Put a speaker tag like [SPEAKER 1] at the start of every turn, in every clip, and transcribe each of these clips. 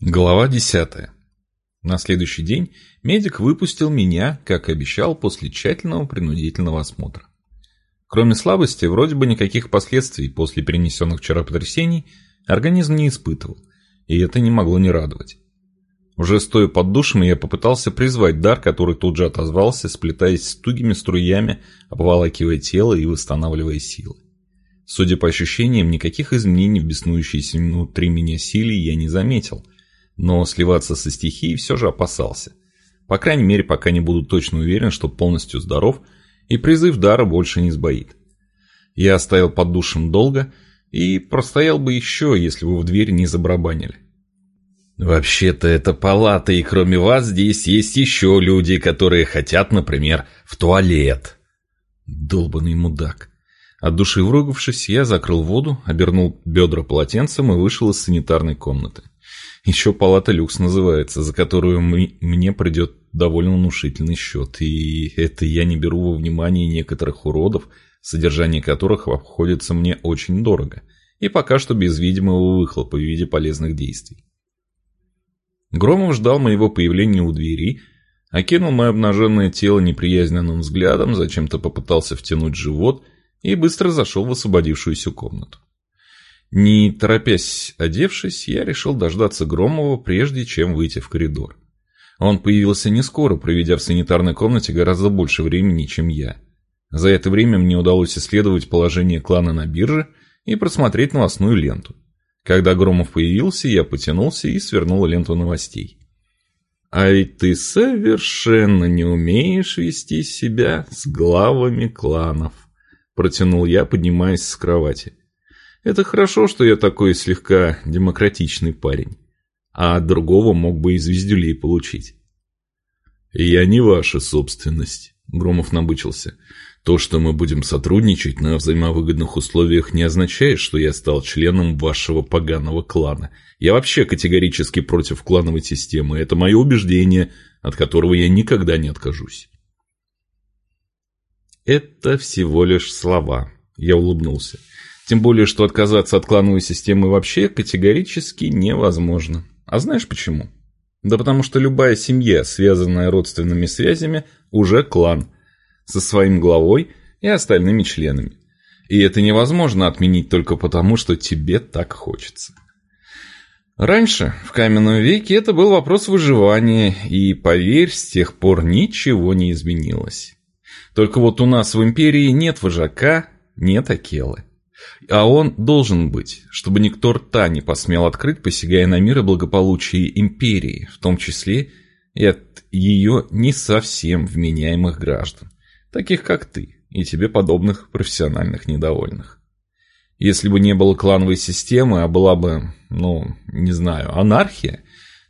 [SPEAKER 1] Глава 10. На следующий день медик выпустил меня, как обещал, после тщательного принудительного осмотра. Кроме слабости, вроде бы никаких последствий после перенесенных вчера потрясений организм не испытывал, и это не могло не радовать. Уже стоя под душем, я попытался призвать дар, который тут же отозвался, сплетаясь с тугими струями, обволакивая тело и восстанавливая силы. Судя по ощущениям, никаких изменений в беснующейся внутри меня силе я не заметил – но сливаться со стихией все же опасался. По крайней мере, пока не буду точно уверен, что полностью здоров, и призыв дара больше не сбоит. Я оставил под душем долго и простоял бы еще, если бы в дверь не забарабанили.
[SPEAKER 2] «Вообще-то это палата, и кроме вас здесь есть еще люди, которые хотят, например, в туалет».
[SPEAKER 1] Долбанный мудак. От души выругавшись, я закрыл воду, обернул бедра полотенцем и вышел из санитарной комнаты. Еще палата люкс называется, за которую мы, мне придет довольно внушительный счет. И это я не беру во внимание некоторых уродов, содержание которых обходится мне очень дорого. И пока что без видимого выхлопа в виде полезных действий. Громов ждал моего появления у двери, окинул мое обнаженное тело неприязненным взглядом, зачем-то попытался втянуть живот и быстро зашел в освободившуюся комнату. Не торопясь одевшись, я решил дождаться Громова, прежде чем выйти в коридор. Он появился не скоро, проведя в санитарной комнате гораздо больше времени, чем я. За это время мне удалось исследовать положение клана на бирже и просмотреть новостную ленту. Когда Громов появился, я потянулся и свернул ленту новостей. «А ведь ты совершенно не умеешь вести себя с главами кланов», протянул я, поднимаясь с кровати. Это хорошо, что я такой слегка демократичный парень. А другого мог бы и звездюлей получить. «Я не ваша собственность», — Громов набычился. «То, что мы будем сотрудничать на взаимовыгодных условиях, не означает, что я стал членом вашего поганого клана. Я вообще категорически против клановой системы. Это мое убеждение, от которого я никогда не откажусь». «Это всего лишь слова», — я улыбнулся. Тем более, что отказаться от клановой системы вообще категорически невозможно. А знаешь почему? Да потому что любая семья, связанная родственными связями, уже клан. Со своим главой и остальными членами. И это невозможно отменить только потому, что тебе так хочется. Раньше, в каменном веке, это был вопрос выживания, и, поверь, с тех пор ничего не изменилось. Только вот у нас в империи нет вожака, нет Акелы. А он должен быть, чтобы никто рта не посмел открыть, посягая на мир и благополучие империи, в том числе и от ее не совсем вменяемых граждан, таких как ты и тебе подобных профессиональных недовольных. Если бы не было клановой системы, а была бы, ну, не знаю, анархия,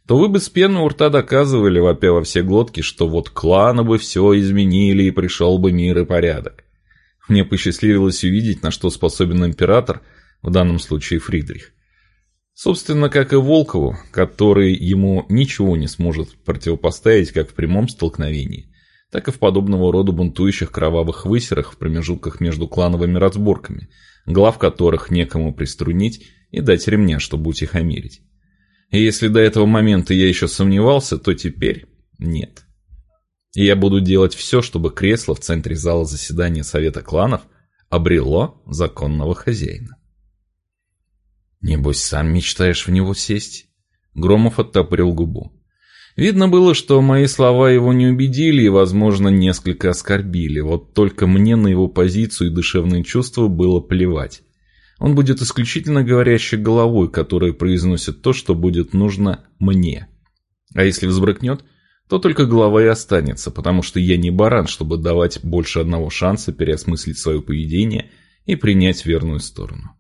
[SPEAKER 1] то вы бы с пены у рта доказывали, вопя во все глотки, что вот кланы бы все изменили и пришел бы мир и порядок. Мне посчастливилось увидеть, на что способен император, в данном случае Фридрих. Собственно, как и Волкову, который ему ничего не сможет противопоставить как в прямом столкновении, так и в подобного рода бунтующих кровавых высерах в промежутках между клановыми разборками, глав которых некому приструнить и дать ремня, чтобы утихомирить. И если до этого момента я еще сомневался, то теперь нет. И я буду делать все, чтобы кресло в центре зала заседания Совета кланов обрело законного хозяина. Небось, сам мечтаешь в него сесть? Громов оттопырил губу. Видно было, что мои слова его не убедили и, возможно, несколько оскорбили. Вот только мне на его позицию и душевные чувства было плевать. Он будет исключительно говорящей головой, которая произносит то, что будет нужно мне. А если взбрыкнет – то только голова и останется, потому что я не баран, чтобы давать больше одного шанса переосмыслить свое поведение и принять верную сторону.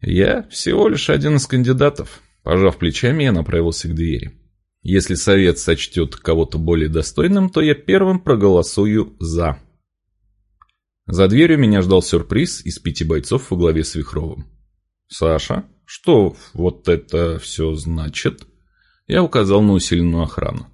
[SPEAKER 1] Я всего лишь один из кандидатов. Пожав плечами, я направился к двери. Если совет сочтет кого-то более достойным, то я первым проголосую «за». За дверью меня ждал сюрприз из пяти бойцов во главе с Вихровым. «Саша, что вот это все значит?» Я указал на усиленную охрану.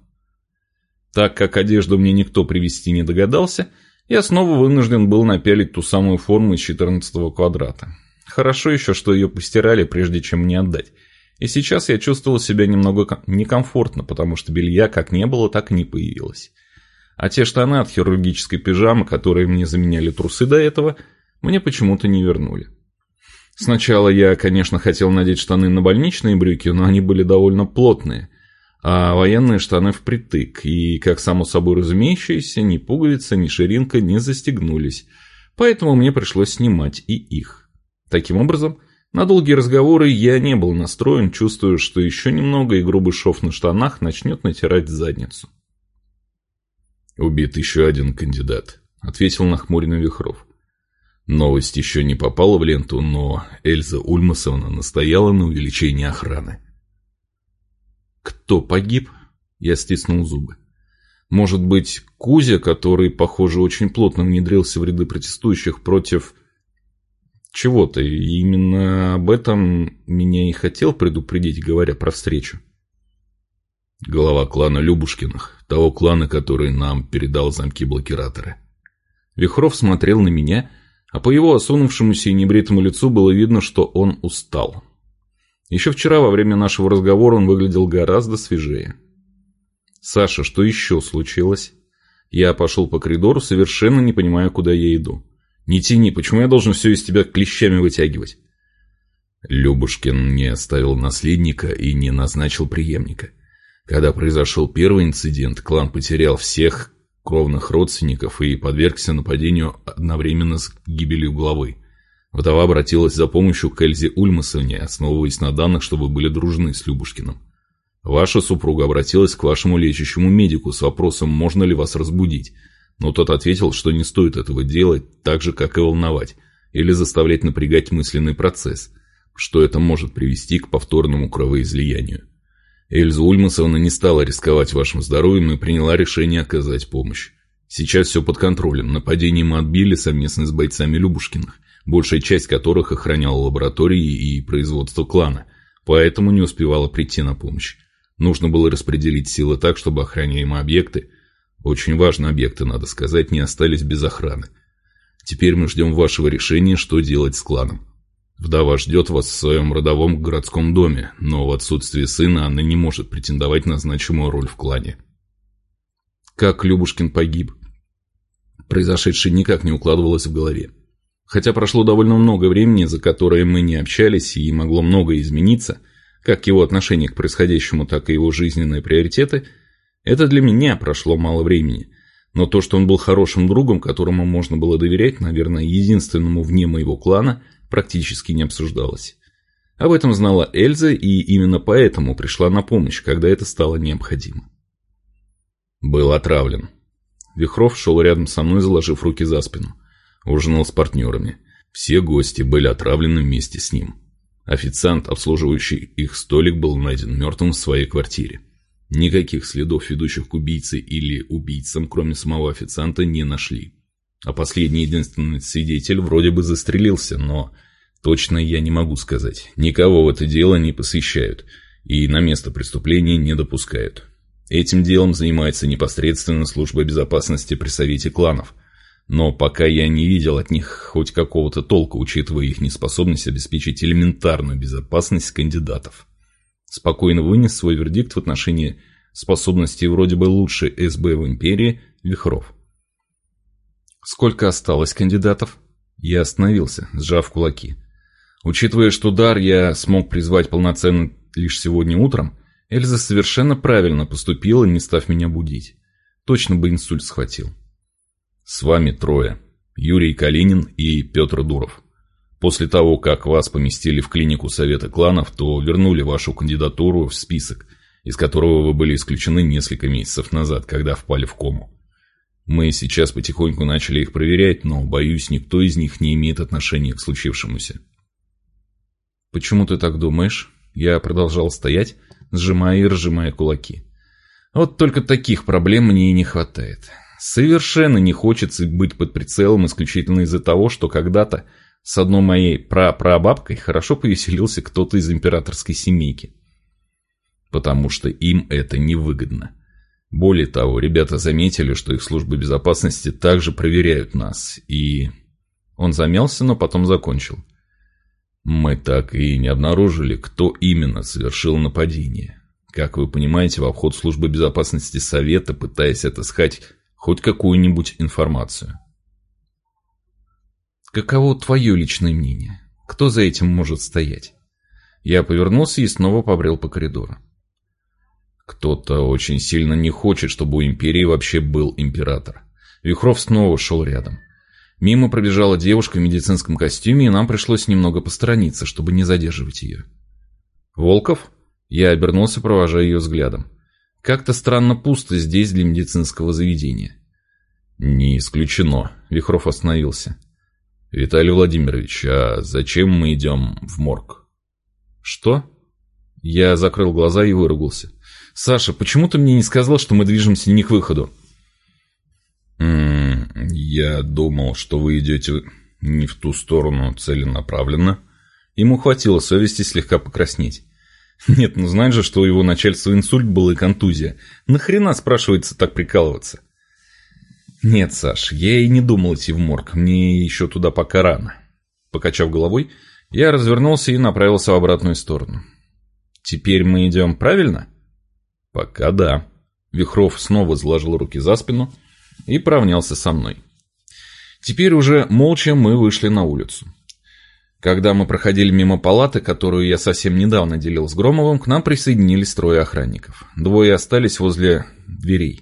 [SPEAKER 1] Так как одежду мне никто привезти не догадался, я снова вынужден был напялить ту самую форму из 14 квадрата. Хорошо еще, что ее постирали, прежде чем мне отдать. И сейчас я чувствовал себя немного некомфортно, потому что белья как не было, так и не появилось. А те штаны от хирургической пижамы, которые мне заменяли трусы до этого, мне почему-то не вернули. Сначала я, конечно, хотел надеть штаны на больничные брюки, но они были довольно плотные, а военные штаны впритык, и, как само собой разумеющееся, ни пуговица, ни ширинка не застегнулись, поэтому мне пришлось снимать и их. Таким образом, на долгие разговоры я не был настроен, чувствуя, что еще немного и грубый шов на штанах начнет натирать задницу.
[SPEAKER 2] «Убит еще один кандидат», — ответил нахмуренный Вихров. Новость еще не попала в ленту, но Эльза Ульмасовна настояла на увеличении охраны.
[SPEAKER 1] «Кто погиб?» Я стиснул зубы. «Может быть, Кузя, который, похоже, очень плотно внедрился в ряды протестующих против чего-то, именно об этом меня и хотел предупредить, говоря про встречу».
[SPEAKER 2] Глава клана Любушкиных, того клана, который нам передал замки-блокираторы.
[SPEAKER 1] Вихров смотрел на меня, а по его осунувшемуся и небритому лицу было видно, что он устал. Еще вчера во время нашего разговора он выглядел гораздо свежее. «Саша, что еще случилось?» Я пошел по коридору, совершенно не понимая, куда я иду. «Не тяни, почему я должен все из тебя клещами вытягивать?»
[SPEAKER 2] Любушкин не оставил наследника и не назначил преемника. Когда произошел первый инцидент, клан потерял всех кровных родственников и подвергся нападению одновременно с гибелью главы. Вдова обратилась за помощью к Эльзе Ульмасовне, основываясь на данных, чтобы были дружны с Любушкиным. Ваша супруга обратилась к вашему лечащему медику с вопросом, можно ли вас разбудить, но тот ответил, что не стоит этого делать, так же, как и волновать, или заставлять напрягать мысленный процесс, что это может привести к повторному кровоизлиянию. Эльза Ульмасовна не стала рисковать вашим здоровьем и приняла решение оказать помощь. Сейчас все под контролем. Нападение мы отбили совместно с бойцами Любушкиных, большая часть которых охраняла лаборатории и производство клана, поэтому не успевала прийти на помощь. Нужно было распределить силы так, чтобы охраняемые объекты, очень важные объекты, надо сказать, не остались без охраны. Теперь мы ждем вашего решения, что делать с кланом. Вдова ждет вас в своем родовом городском доме, но в отсутствие сына она не может претендовать на значимую роль в клане.
[SPEAKER 1] Как Любушкин погиб? Произошедшее никак не укладывалось в голове. Хотя прошло довольно много времени, за которое мы не общались, и могло многое измениться, как его отношение к происходящему, так и его жизненные приоритеты, это для меня прошло мало времени. Но то, что он был хорошим другом, которому можно было доверять, наверное, единственному вне моего клана – практически не обсуждалось. Об этом знала Эльза и именно поэтому пришла на помощь, когда это стало необходимо.
[SPEAKER 2] Был отравлен. Вихров шел рядом со мной, заложив руки за спину. Ужинал с партнерами. Все гости были отравлены вместе с ним. Официант, обслуживающий их столик, был найден мертвым в своей квартире. Никаких следов, ведущих к убийце или убийцам, кроме самого официанта, не нашли. А последний единственный свидетель вроде бы застрелился, но точно я не могу сказать. Никого в это дело не посвящают и на место преступления не допускают. Этим делом занимается непосредственно служба безопасности при Совете кланов. Но пока я не видел от них хоть какого-то толка, учитывая их неспособность обеспечить элементарную безопасность кандидатов. Спокойно вынес свой вердикт в отношении способностей вроде бы лучшей СБ в империи Вихров.
[SPEAKER 1] Сколько осталось кандидатов? Я остановился, сжав кулаки. Учитывая, что дар я смог призвать полноценно лишь сегодня утром, Эльза совершенно правильно поступила, не став меня будить. Точно бы инсульт схватил.
[SPEAKER 2] С вами трое. Юрий Калинин и Петр Дуров. После того, как вас поместили в клинику Совета кланов, то вернули вашу кандидатуру в список, из которого вы были исключены несколько месяцев назад, когда впали в кому. Мы сейчас потихоньку начали их проверять, но, боюсь, никто из них не имеет отношения к случившемуся.
[SPEAKER 1] «Почему ты так думаешь?» Я продолжал стоять, сжимая и разжимая кулаки. Вот только таких проблем мне и не хватает. Совершенно не хочется быть под прицелом исключительно из-за того, что когда-то с одной моей прапрабабкой хорошо повеселился кто-то из императорской семейки. Потому что им это невыгодно. Более того, ребята заметили, что их службы безопасности также проверяют нас, и... Он замялся, но потом закончил.
[SPEAKER 2] Мы так и не обнаружили, кто именно совершил нападение. Как вы понимаете, в обход службы безопасности Совета, пытаясь отыскать хоть какую-нибудь информацию.
[SPEAKER 1] Каково твое личное мнение? Кто за этим может стоять? Я повернулся и снова побрел по коридору.
[SPEAKER 2] Кто-то очень сильно не хочет, чтобы у Империи вообще был Император. Вихров снова шел рядом. Мимо пробежала девушка в медицинском костюме, и нам пришлось немного посторониться, чтобы не задерживать ее.
[SPEAKER 1] «Волков?» Я обернулся, провожая ее взглядом. «Как-то странно пусто здесь для медицинского заведения».
[SPEAKER 2] «Не исключено», — Вихров остановился. «Виталий Владимирович, а зачем мы идем в морг?»
[SPEAKER 1] «Что?» Я закрыл глаза и выругался. «Саша, почему ты мне не сказал, что мы движемся не к выходу?»
[SPEAKER 2] «Я думал, что вы идете не в ту сторону целенаправленно».
[SPEAKER 1] Ему хватило совести слегка покраснеть. Нет, ну знаешь же, что у его начальства инсульт был и контузия. Нахрена, спрашивается, так прикалываться? Нет, Саш, я и не думал идти в морг. Мне еще туда пока рано. Покачав головой, я развернулся и направился в обратную сторону. Теперь мы идем правильно?
[SPEAKER 2] Пока да.
[SPEAKER 1] Вихров снова заложил руки за спину и поравнялся со мной. Теперь уже молча мы вышли на улицу. Когда мы проходили мимо палаты, которую я совсем недавно делил с Громовым, к нам присоединились трое охранников. Двое остались возле дверей.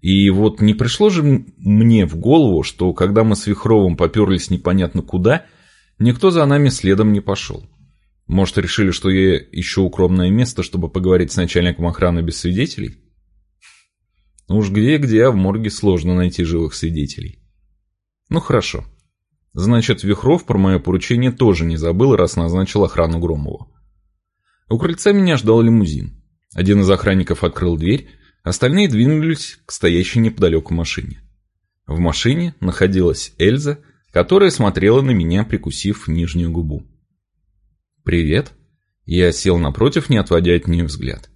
[SPEAKER 1] И вот не пришло же мне в голову, что когда мы с Вихровым поперлись непонятно куда, никто за нами следом не пошел. Может, решили, что я ищу укромное место, чтобы поговорить с начальником охраны без свидетелей? Уж где-где, а в морге сложно найти живых свидетелей. Ну хорошо. Значит, Вихров про мое поручение тоже не забыл, раз назначил охрану Громову. У крыльца меня ждал лимузин. Один из охранников открыл дверь, остальные двинулись к стоящей неподалеку машине. В машине находилась Эльза, которая смотрела на меня, прикусив нижнюю губу. «Привет». Я сел напротив, не отводя от нее взгляд.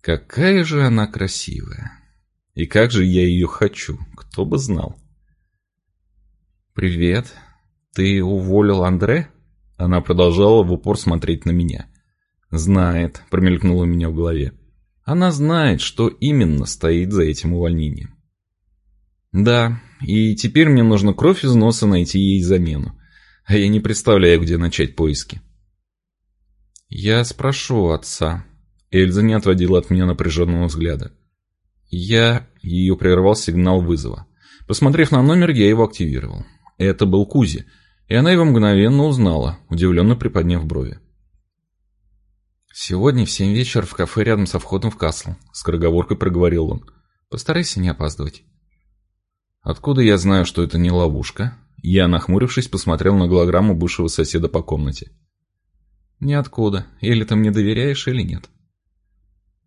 [SPEAKER 1] Какая же она красивая. И как же я ее хочу, кто бы знал. «Привет. Ты уволил Андре?» Она продолжала в упор смотреть на меня. «Знает», — промелькнуло у меня в голове. «Она знает, что именно стоит за этим увольнением». «Да, и теперь мне нужно кровь из носа найти ей замену. А я не представляю, где начать поиски». «Я спрошу отца». Эльза не отводила от меня напряженного взгляда. Я... Ее прервал сигнал вызова. Посмотрев на номер, я его активировал. Это был Кузи, и она его мгновенно узнала, удивленно приподняв брови. «Сегодня в семь вечера в кафе рядом со входом в Касл», — скороговоркой проговорил он. «Постарайся не опаздывать». «Откуда я знаю, что это не ловушка?» Я, нахмурившись, посмотрел на голограмму бывшего соседа по комнате. «Ниоткуда. Или ты мне доверяешь, или нет».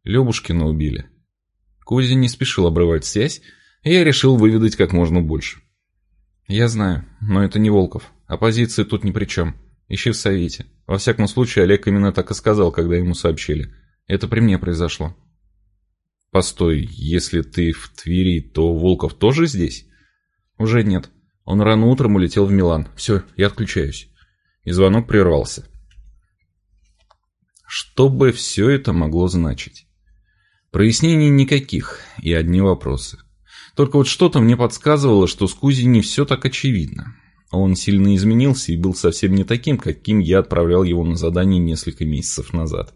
[SPEAKER 1] Любушкина убили. Кузя не спешил обрывать связь, и я решил выведать как можно больше. «Я знаю, но это не Волков. Оппозиция тут ни при чем. Ищи в Совете. Во всяком случае, Олег именно так и сказал, когда ему сообщили. Это при мне произошло». «Постой, если ты в Твери, то Волков тоже здесь?» «Уже нет. Он рано утром улетел в Милан. Все, я отключаюсь». И звонок прервался. Что бы все это могло значить? Прояснений никаких и одни вопросы. Только вот что-то мне подсказывало, что с Кузи не все так очевидно. Он сильно изменился и был совсем не таким, каким я отправлял его на задание несколько месяцев назад.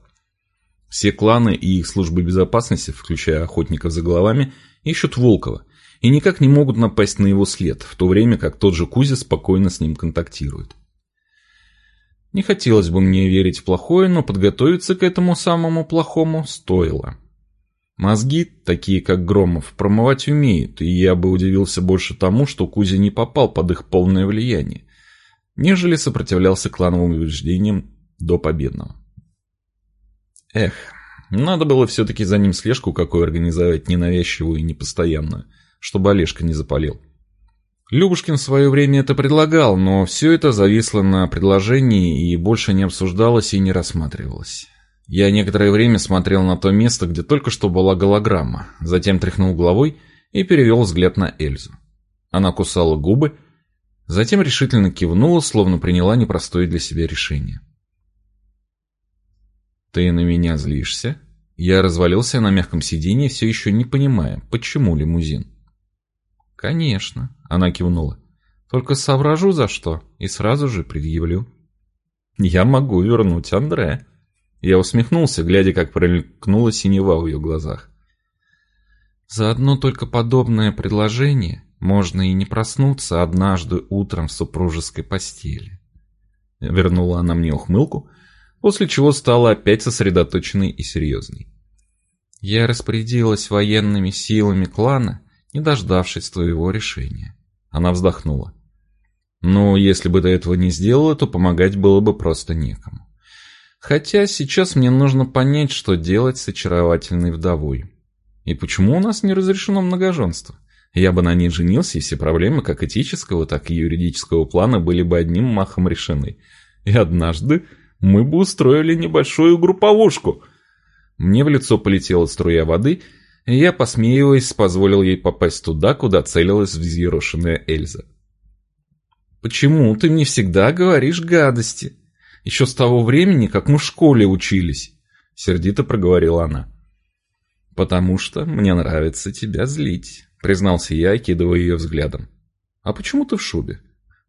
[SPEAKER 1] Все кланы и их службы безопасности, включая охотников за головами, ищут Волкова и никак не могут напасть на его след, в то время как тот же Кузя спокойно с ним контактирует. Не хотелось бы мне верить в плохое, но подготовиться к этому самому плохому стоило. Мозги, такие как Громов, промывать умеют, и я бы удивился больше тому, что Кузя не попал под их полное влияние, нежели сопротивлялся клановым убеждениям до победного. Эх, надо было все-таки за ним слежку какой организовать ненавязчивую и непостоянную, чтобы Олежка не запалил. Любушкин в свое время это предлагал, но все это зависло на предложении и больше не обсуждалось и не рассматривалось. Я некоторое время смотрел на то место, где только что была голограмма, затем тряхнул головой и перевел взгляд на Эльзу. Она кусала губы, Затем решительно кивнула, словно приняла непростое для себя решение. «Ты на меня злишься?» Я развалился на мягком сиденье, все еще не понимая, почему лимузин. «Конечно», — она кивнула. «Только соображу за что и сразу же предъявлю». «Я могу вернуть Андре». Я усмехнулся, глядя, как промелькнула синева в ее глазах. «За одно только подобное предложение можно и не проснуться однажды утром в супружеской постели». Вернула она мне ухмылку, после чего стала опять сосредоточенной и серьезной. «Я распорядилась военными силами клана, не дождавшись твоего решения». Она вздохнула. «Ну, если бы до этого не сделала, то помогать было бы просто некому. Хотя сейчас мне нужно понять, что делать с очаровательной вдовой. И почему у нас не разрешено многоженство? Я бы на ней женился, и все проблемы как этического, так и юридического плана были бы одним махом решены. И однажды мы бы устроили небольшую групповушку. Мне в лицо полетела струя воды, и я, посмеиваясь, позволил ей попасть туда, куда целилась взъерошенная Эльза. «Почему ты мне всегда говоришь гадости?» Еще с того времени, как мы в школе учились», — сердито проговорила она. «Потому что мне нравится тебя злить», — признался я, окидывая ее взглядом. «А почему ты в шубе?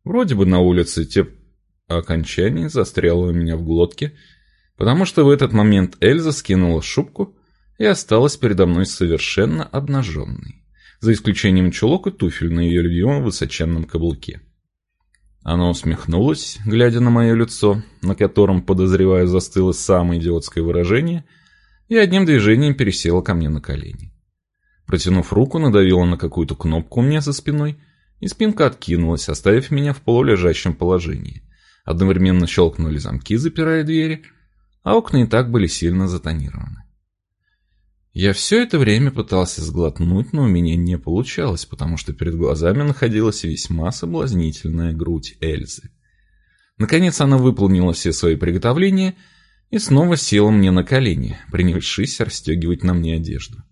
[SPEAKER 1] Вроде бы на улице те...» Окончание застряло у меня в глотке, потому что в этот момент Эльза скинула шубку и осталась передо мной совершенно обнаженной, за исключением чулок и туфель на ее любимом высоченном каблуке. Она усмехнулась, глядя на мое лицо, на котором, подозреваю, застыло самое идиотское выражение, и одним движением пересела ко мне на колени. Протянув руку, надавила на какую-то кнопку у меня за спиной, и спинка откинулась, оставив меня в полулежащем положении. Одновременно щелкнули замки, запирая двери, а окна и так были сильно затонированы. Я все это время пытался сглотнуть, но у меня не получалось, потому что перед глазами находилась весьма соблазнительная грудь Эльзы. Наконец она выполнила все свои приготовления и снова села мне на колени, принявшись расстегивать на мне одежду.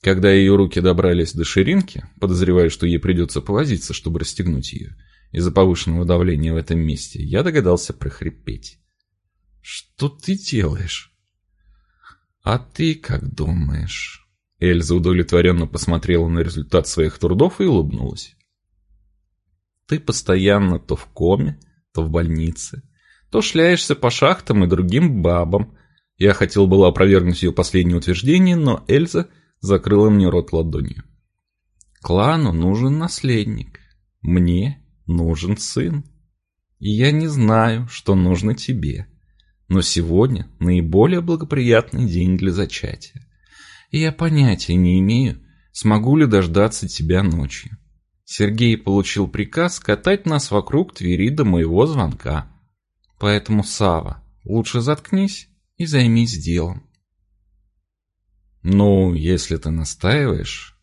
[SPEAKER 1] Когда ее руки добрались до ширинки, подозревая, что ей придется повозиться, чтобы расстегнуть ее, из-за повышенного давления в этом месте, я догадался прохрипеть. «Что ты делаешь?» «А ты как думаешь?» Эльза удовлетворенно посмотрела на результат своих трудов и улыбнулась. «Ты постоянно то в коме, то в больнице, то шляешься по шахтам и другим бабам». Я хотел было опровергнуть ее последнее утверждение, но Эльза закрыла мне рот ладонью. «Клану нужен наследник. Мне нужен сын. И я не знаю, что нужно тебе. Но сегодня наиболее благоприятный день для зачатия. И я понятия не имею, смогу ли дождаться тебя ночью. Сергей получил приказ катать нас вокруг Твери до моего звонка. Поэтому, Сава, лучше заткнись и займись делом. Ну, если ты настаиваешь...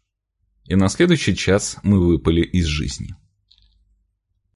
[SPEAKER 1] И на следующий час мы выпали из жизни.